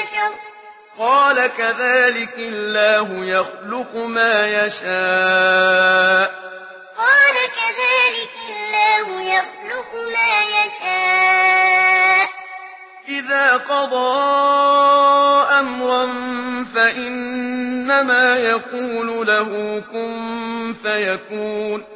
بشر. قال كذلك الله يخلق ما يشاء. قال كذلك الله يخلق ما يشاء. إذا قضى أمرا فإنما يقول له كن فيكون.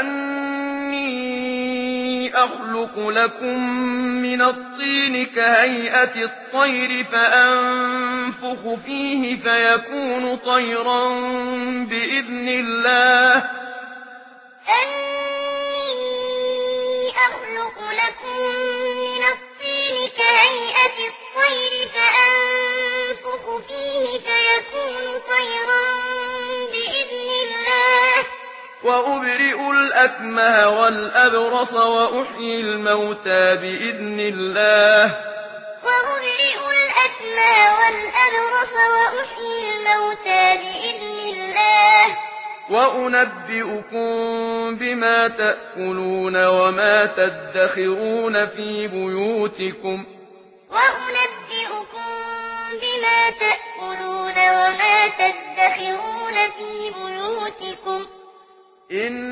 أني أخلق لكم من الطين كهيئة الطير فأنفخ فيه فيكون طيرا بإذن الله الأكمه والأبرص وأحيي الموتى بإذن الله الأكمه والأبرص وأحيي الموتى بإذن الله وأنبئكم بما تأكلون وما تدخرون في بيوتكم وأنبئكم بما تأكلون وما تدخرون في بيوتكم إن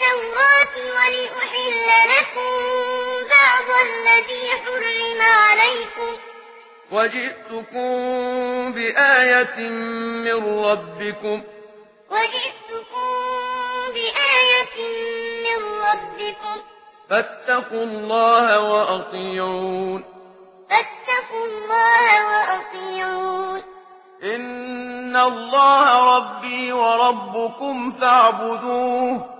التوراة ولأحل لكم بعض الذي حرم عليكم. وجئتكم بآية من ربكم. وجئتكم بآية من ربكم. فاتقوا الله وأطيعون. فاتقوا الله وأطيعون. إن الله ربي وربكم فاعبدوه.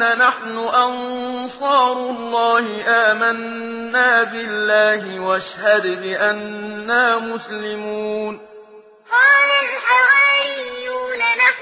يقولون نحن أنصار الله آمنا بالله واشهد بأننا مسلمون. قال الحواريون نحن